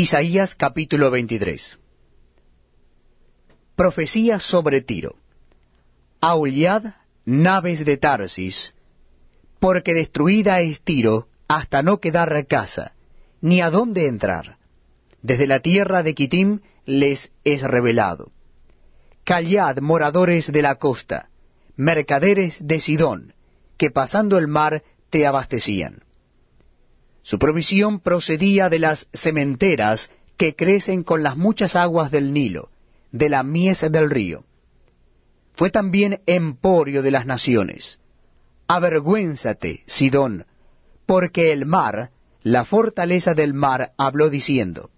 Isaías capítulo 23 Profecía sobre Tiro Aullad, naves de Tarsis, porque destruida es Tiro hasta no quedar casa, ni a dónde entrar. Desde la tierra de Kitim les es revelado. Callad, moradores de la costa, mercaderes de Sidón, que pasando el mar te abastecían. Su provisión procedía de las sementeras que crecen con las muchas aguas del Nilo, de la mies del río. Fue también emporio de las naciones. Avergüénzate, Sidón, porque el mar, la fortaleza del mar, habló diciendo,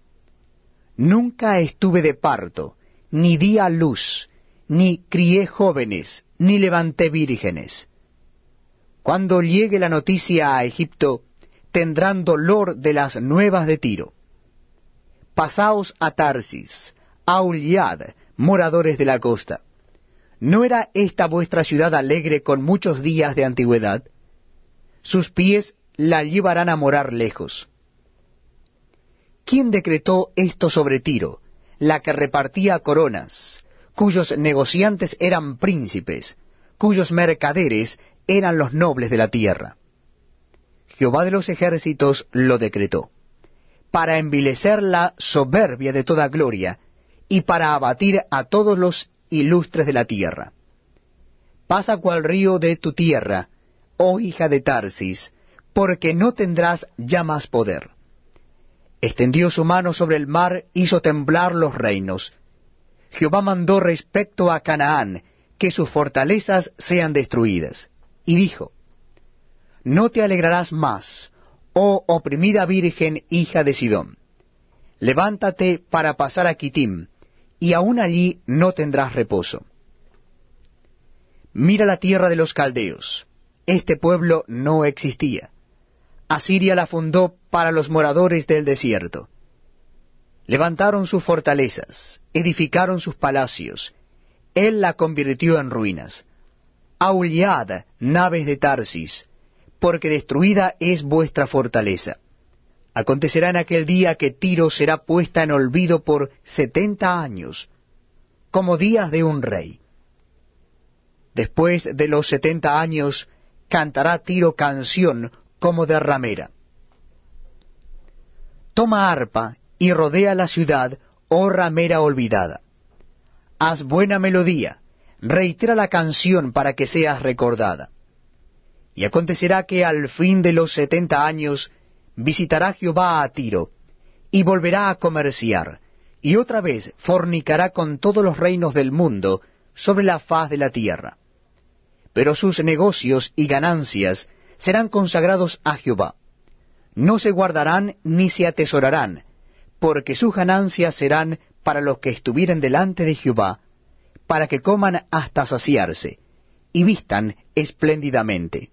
Nunca estuve de parto, ni di a luz, ni crié jóvenes, ni levanté vírgenes. Cuando llegue la noticia a Egipto, tendrán dolor de las nuevas de Tiro. Pasaos a Tarsis, aullad, moradores de la costa. ¿No era esta vuestra ciudad alegre con muchos días de antigüedad? Sus pies la llevarán a morar lejos. ¿Quién decretó esto sobre Tiro, la que repartía coronas, cuyos negociantes eran príncipes, cuyos mercaderes eran los nobles de la tierra? Jehová de los ejércitos lo decretó, para envilecer la soberbia de toda gloria, y para abatir a todos los ilustres de la tierra. Pasa cual río de tu tierra, oh hija de Tarsis, porque no tendrás ya más poder. Extendió su mano sobre el mar, hizo temblar los reinos. Jehová mandó respecto a Canaán, que sus fortalezas sean destruidas. Y dijo, no te alegrarás más, oh oprimida virgen hija de Sidón. Levántate para pasar a Kitim, y aún allí no tendrás reposo. Mira la tierra de los caldeos. Este pueblo no existía. Asiria la fundó para los moradores del desierto. Levantaron sus fortalezas, edificaron sus palacios. Él la convirtió en ruinas. Aullad, naves de Tarsis, porque destruida es vuestra fortaleza. Acontecerá en aquel día que Tiro será puesta en olvido por setenta años, como días de un rey. Después de los setenta años cantará Tiro canción como de ramera. Toma arpa y rodea la ciudad, oh ramera olvidada. Haz buena melodía, reitera la canción para que seas recordada. Y acontecerá que al fin de los setenta años visitará Jehová a Tiro, y volverá a comerciar, y otra vez fornicará con todos los reinos del mundo sobre la faz de la tierra. Pero sus negocios y ganancias serán consagrados a Jehová. No se guardarán ni se atesorarán, porque sus ganancias serán para los que estuvieren delante de Jehová, para que coman hasta saciarse, y vistan espléndidamente.